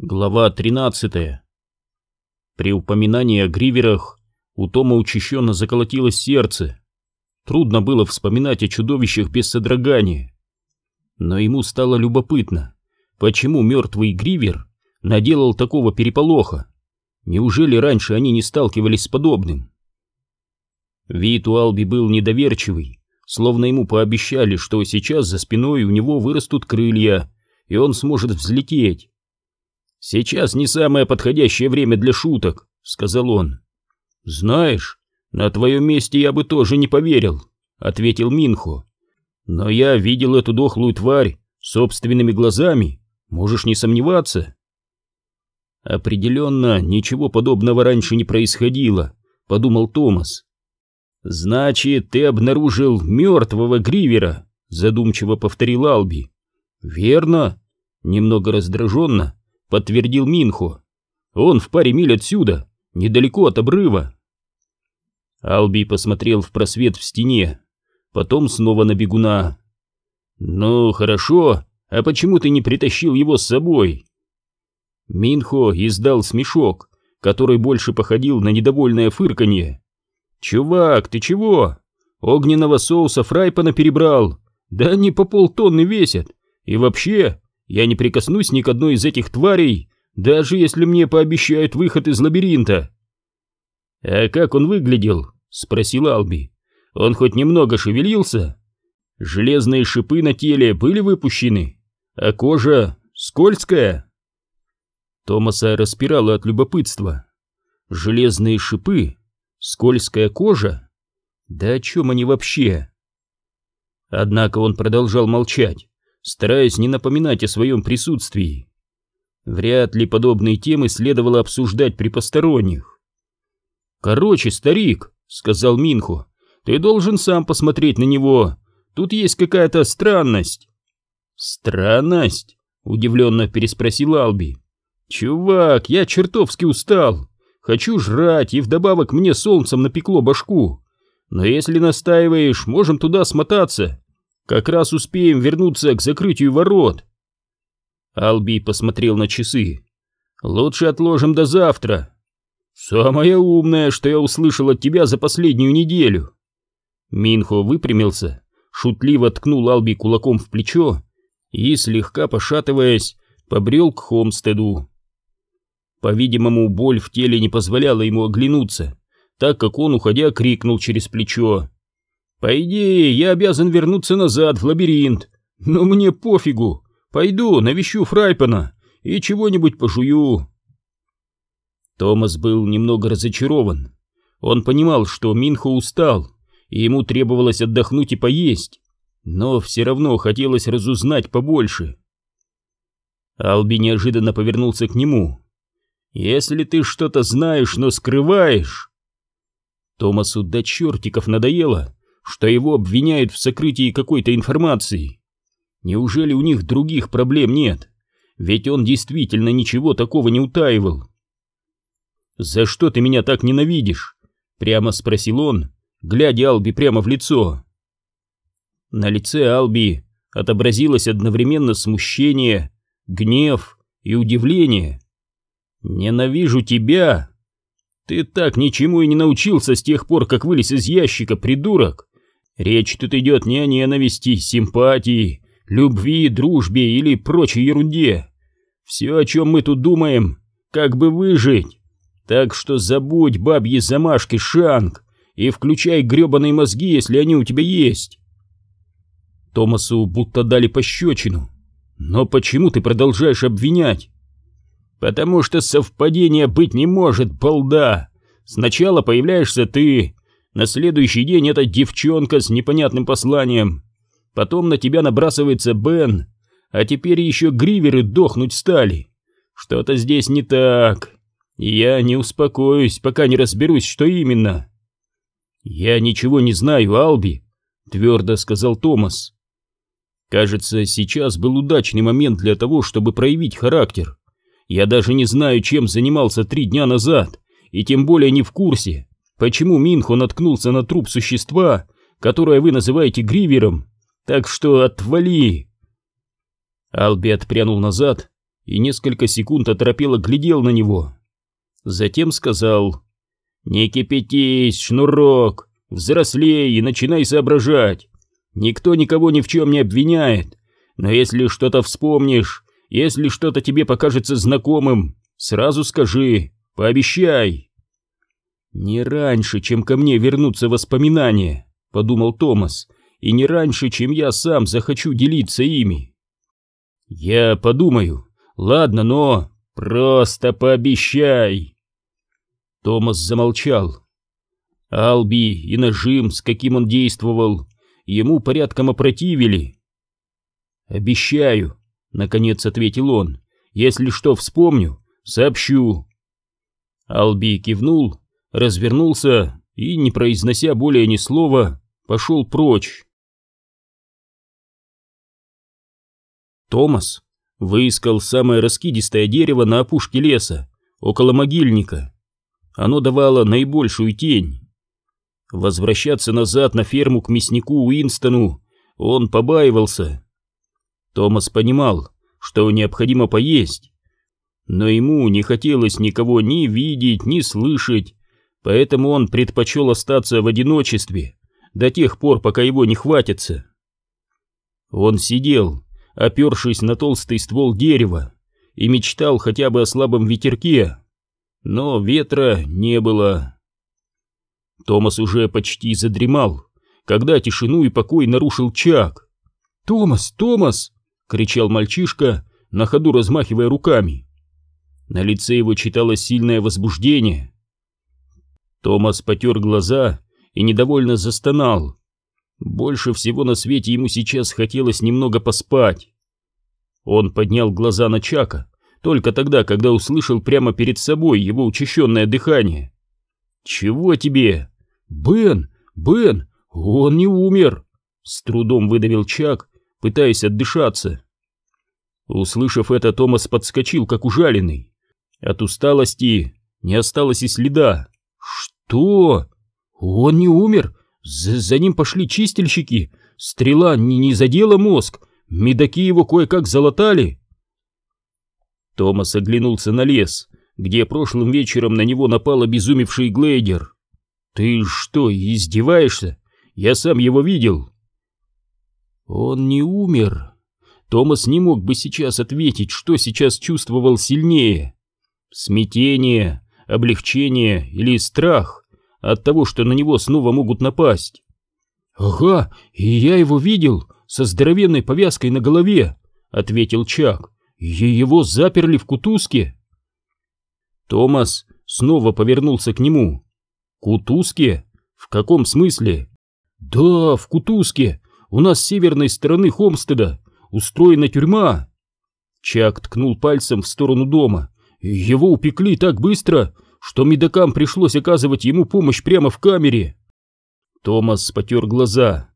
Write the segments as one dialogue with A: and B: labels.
A: Глава 13 При упоминании о гриверах у Тома учащенно заколотилось сердце. Трудно было вспоминать о чудовищах без содрогания. Но ему стало любопытно, почему мертвый гривер наделал такого переполоха. Неужели раньше они не сталкивались с подобным? Вид у Алби был недоверчивый, словно ему пообещали, что сейчас за спиной у него вырастут крылья, и он сможет взлететь. «Сейчас не самое подходящее время для шуток», — сказал он. «Знаешь, на твоем месте я бы тоже не поверил», — ответил Минхо. «Но я видел эту дохлую тварь собственными глазами, можешь не сомневаться». «Определенно, ничего подобного раньше не происходило», — подумал Томас. «Значит, ты обнаружил мертвого Гривера», — задумчиво повторил Алби. «Верно», — немного раздраженно подтвердил Минхо. Он в паре миль отсюда, недалеко от обрыва. Алби посмотрел в просвет в стене, потом снова на бегуна. «Ну, хорошо, а почему ты не притащил его с собой?» Минхо издал смешок, который больше походил на недовольное фырканье. «Чувак, ты чего? Огненного соуса фрайпана перебрал? Да они по полтонны весят. И вообще, я не прикоснусь ни к одной из этих тварей, даже если мне пообещают выход из лабиринта. «А как он выглядел?» — спросил Алби. «Он хоть немного шевелился? Железные шипы на теле были выпущены, а кожа скользкая?» Томаса распирало от любопытства. «Железные шипы? Скользкая кожа? Да о чем они вообще?» Однако он продолжал молчать стараясь не напоминать о своем присутствии. Вряд ли подобные темы следовало обсуждать при посторонних. «Короче, старик», — сказал Минху, — «ты должен сам посмотреть на него. Тут есть какая-то странность». «Странность?» — удивленно переспросил Алби. «Чувак, я чертовски устал. Хочу жрать, и вдобавок мне солнцем напекло башку. Но если настаиваешь, можем туда смотаться. Как раз успеем вернуться к закрытию ворот. Алби посмотрел на часы. Лучше отложим до завтра. Самое умное, что я услышал от тебя за последнюю неделю. Минхо выпрямился, шутливо ткнул Алби кулаком в плечо и, слегка пошатываясь, побрел к Хомстеду. По-видимому, боль в теле не позволяла ему оглянуться, так как он, уходя, крикнул через плечо. По идее, я обязан вернуться назад в лабиринт, но мне пофигу. Пойду, навещу Фрайпана и чего-нибудь пожую. Томас был немного разочарован. Он понимал, что Минхо устал, и ему требовалось отдохнуть и поесть, но все равно хотелось разузнать побольше. Алби неожиданно повернулся к нему. «Если ты что-то знаешь, но скрываешь...» Томасу до чертиков надоело, что его обвиняют в сокрытии какой-то информации. Неужели у них других проблем нет? Ведь он действительно ничего такого не утаивал. «За что ты меня так ненавидишь?» — прямо спросил он, глядя Алби прямо в лицо. На лице Алби отобразилось одновременно смущение, гнев и удивление. «Ненавижу тебя! Ты так ничему и не научился с тех пор, как вылез из ящика, придурок! Речь тут идет не о ненависти, симпатии, любви, дружбе или прочей ерунде. Все, о чем мы тут думаем, как бы выжить. Так что забудь бабьи замашки, Шанг, и включай гребаные мозги, если они у тебя есть. Томасу будто дали пощечину. Но почему ты продолжаешь обвинять? Потому что совпадения быть не может, балда. Сначала появляешься ты, на следующий день эта девчонка с непонятным посланием. Потом на тебя набрасывается Бен, а теперь еще гриверы дохнуть стали. Что-то здесь не так. я не успокоюсь, пока не разберусь, что именно. Я ничего не знаю, Алби, твердо сказал Томас. Кажется, сейчас был удачный момент для того, чтобы проявить характер. Я даже не знаю, чем занимался три дня назад, и тем более не в курсе, почему Минхо наткнулся на труп существа, которое вы называете гривером, так что отвали!» Алби отпрянул назад и несколько секунд оторопело глядел на него. Затем сказал «Не кипятись, шнурок, взрослей и начинай соображать. Никто никого ни в чем не обвиняет, но если что-то вспомнишь, если что-то тебе покажется знакомым, сразу скажи, пообещай». «Не раньше, чем ко мне вернутся воспоминания», — подумал Томас, «и не раньше, чем я сам захочу делиться ими». «Я подумаю. Ладно, но просто пообещай!» Томас замолчал. Алби и нажим, с каким он действовал, ему порядком опротивили. «Обещаю», — наконец ответил он, — «если что вспомню, сообщу». Алби кивнул, развернулся и, не произнося более ни слова, пошел прочь. Томас выискал самое раскидистое дерево на опушке леса, около могильника. Оно давало наибольшую тень. Возвращаться назад на ферму к мяснику Уинстону он побаивался. Томас понимал, что необходимо поесть, но ему не хотелось никого ни видеть, ни слышать, поэтому он предпочел остаться в одиночестве до тех пор, пока его не хватится. Он сидел, опершись на толстый ствол дерева, и мечтал хотя бы о слабом ветерке, но ветра не было. Томас уже почти задремал, когда тишину и покой нарушил Чак. «Томас! Томас!» — кричал мальчишка, на ходу размахивая руками. На лице его читалось сильное возбуждение. Томас потер глаза и недовольно застонал. Больше всего на свете ему сейчас хотелось немного поспать. Он поднял глаза на Чака только тогда, когда услышал прямо перед собой его учащенное дыхание. «Чего тебе?» «Бен! Бен! Он не умер!» С трудом выдавил Чак, пытаясь отдышаться. Услышав это, Томас подскочил, как ужаленный. От усталости не осталось и следа. «Что? Он не умер? За, за ним пошли чистильщики. Стрела не, не задела мозг. Медаки его кое-как залатали. Томас оглянулся на лес, где прошлым вечером на него напал обезумевший глейдер. «Ты что, издеваешься? Я сам его видел». «Он не умер». Томас не мог бы сейчас ответить, что сейчас чувствовал сильнее. Смятение, облегчение или страх от того, что на него снова могут напасть. «Ага, и я его видел со здоровенной повязкой на голове», — ответил Чак. «И его заперли в кутузке». Томас снова повернулся к нему. «Кутузке? В каком смысле?» «Да, в Кутузке. У нас с северной стороны Хомстеда устроена тюрьма». Чак ткнул пальцем в сторону дома. «Его упекли так быстро, что медокам пришлось оказывать ему помощь прямо в камере». Томас потер глаза.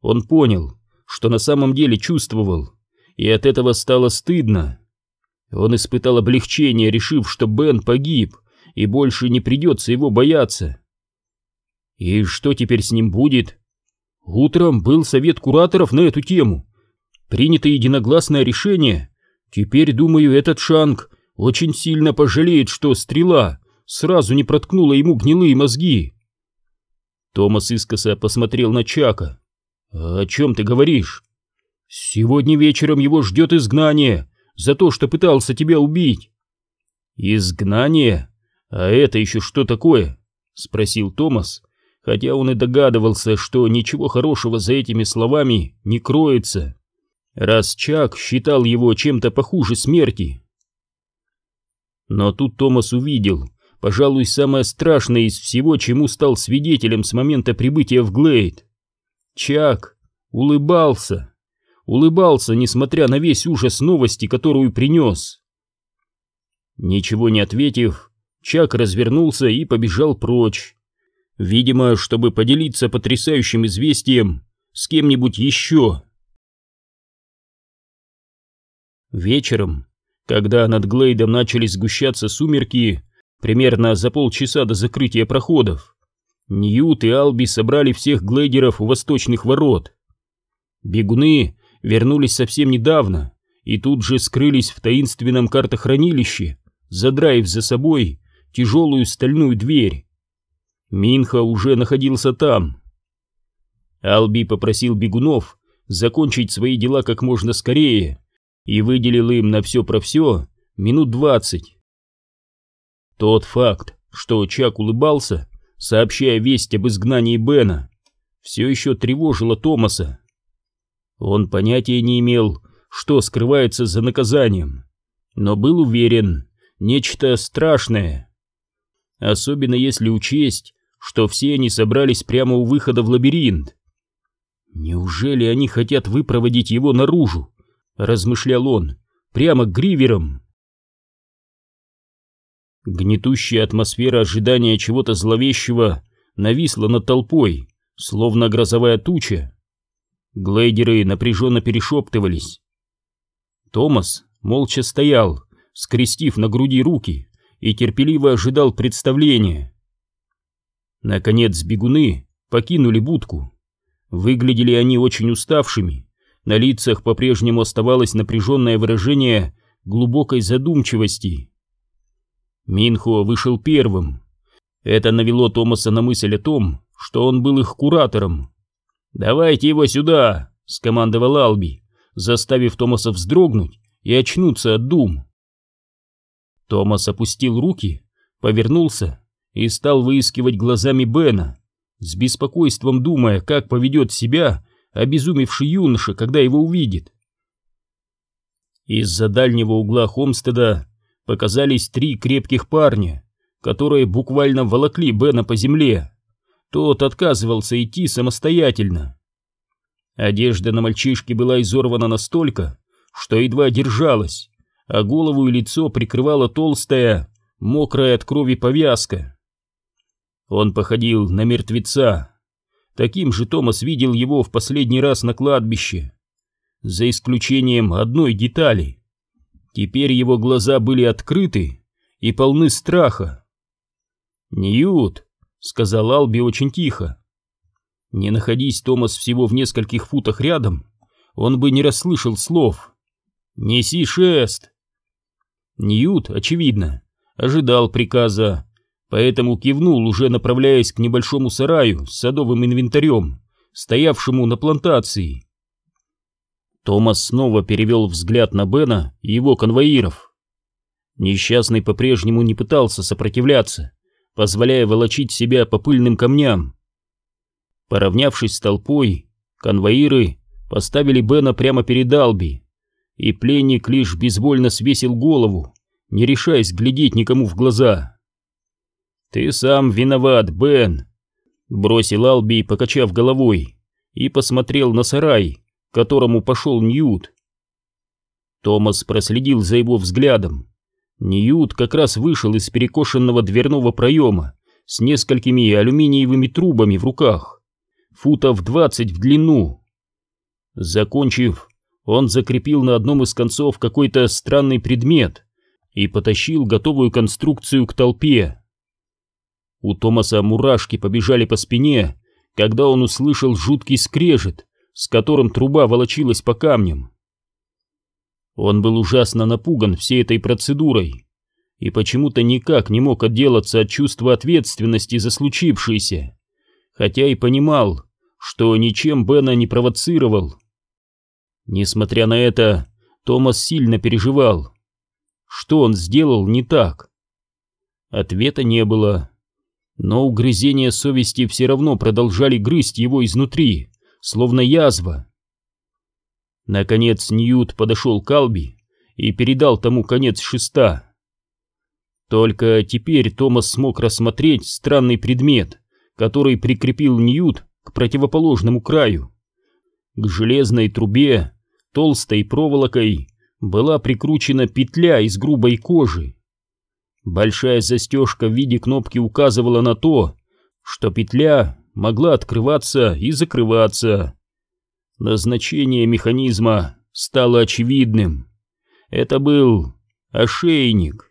A: Он понял, что на самом деле чувствовал, и от этого стало стыдно. Он испытал облегчение, решив, что Бен погиб, и больше не придется его бояться. И что теперь с ним будет? Утром был совет кураторов на эту тему. Принято единогласное решение. Теперь, думаю, этот Шанг очень сильно пожалеет, что стрела сразу не проткнула ему гнилые мозги. Томас искоса посмотрел на Чака. «О чем ты говоришь?» «Сегодня вечером его ждет изгнание за то, что пытался тебя убить». «Изгнание? А это еще что такое?» — спросил Томас, хотя он и догадывался, что ничего хорошего за этими словами не кроется, раз Чак считал его чем-то похуже смерти. Но тут Томас увидел, пожалуй, самое страшное из всего, чему стал свидетелем с момента прибытия в Глейд. Чак улыбался, улыбался, несмотря на весь ужас новости, которую принес. Ничего не ответив, Чак развернулся и побежал прочь. Видимо, чтобы поделиться потрясающим известием с кем-нибудь еще. Вечером, когда над Глейдом начали сгущаться сумерки, примерно за полчаса до закрытия проходов, Ньют и Алби собрали всех глейдеров у восточных ворот. Бегуны вернулись совсем недавно и тут же скрылись в таинственном картохранилище, задраив за собой тяжелую стальную дверь. Минха уже находился там. Алби попросил бегунов закончить свои дела как можно скорее и выделил им на все про все минут двадцать. Тот факт, что Чак улыбался, сообщая весть об изгнании Бена, все еще тревожило Томаса. Он понятия не имел, что скрывается за наказанием, но был уверен, нечто страшное. Особенно если учесть, что все они собрались прямо у выхода в лабиринт. Неужели они хотят выпроводить его наружу? Размышлял он, прямо к гриверам. Гнетущая атмосфера ожидания чего-то зловещего нависла над толпой, словно грозовая туча. Глейдеры напряженно перешептывались. Томас молча стоял, скрестив на груди руки, и терпеливо ожидал представления. Наконец бегуны покинули будку. Выглядели они очень уставшими, на лицах по-прежнему оставалось напряженное выражение глубокой задумчивости. Минхо вышел первым. Это навело Томаса на мысль о том, что он был их куратором. «Давайте его сюда!» — скомандовал Алби, заставив Томаса вздрогнуть и очнуться от дум. Томас опустил руки, повернулся и стал выискивать глазами Бена, с беспокойством думая, как поведет себя обезумевший юноша, когда его увидит. Из-за дальнего угла Хомстеда показались три крепких парня, которые буквально волокли Бена по земле. Тот отказывался идти самостоятельно. Одежда на мальчишке была изорвана настолько, что едва держалась, а голову и лицо прикрывала толстая, мокрая от крови повязка. Он походил на мертвеца. Таким же Томас видел его в последний раз на кладбище. За исключением одной детали. Теперь его глаза были открыты и полны страха. «Ньют», — сказал Алби очень тихо. Не находись Томас всего в нескольких футах рядом, он бы не расслышал слов. «Неси шест!» Ньют, очевидно, ожидал приказа, поэтому кивнул, уже направляясь к небольшому сараю с садовым инвентарем, стоявшему на плантации. Томас снова перевел взгляд на Бена и его конвоиров. Несчастный по-прежнему не пытался сопротивляться, позволяя волочить себя по пыльным камням. Поравнявшись с толпой, конвоиры поставили Бена прямо перед Алби, и пленник лишь безвольно свесил голову, не решаясь глядеть никому в глаза. «Ты сам виноват, Бен!» — бросил Алби, покачав головой, и посмотрел на сарай, к которому пошел Ньют. Томас проследил за его взглядом. Ньют как раз вышел из перекошенного дверного проема с несколькими алюминиевыми трубами в руках, футов двадцать в длину. Закончив, он закрепил на одном из концов какой-то странный предмет и потащил готовую конструкцию к толпе. У Томаса мурашки побежали по спине, когда он услышал жуткий скрежет, с которым труба волочилась по камням. Он был ужасно напуган всей этой процедурой и почему-то никак не мог отделаться от чувства ответственности за случившееся, хотя и понимал, что ничем Бена не провоцировал. Несмотря на это, Томас сильно переживал. Что он сделал не так? Ответа не было, но угрызения совести все равно продолжали грызть его изнутри словно язва. Наконец Ньют подошел к Алби и передал тому конец шеста. Только теперь Томас смог рассмотреть странный предмет, который прикрепил Ньют к противоположному краю. К железной трубе, толстой проволокой, была прикручена петля из грубой кожи. Большая застежка в виде кнопки указывала на то, что петля могла открываться и закрываться. Назначение механизма стало очевидным. Это был ошейник.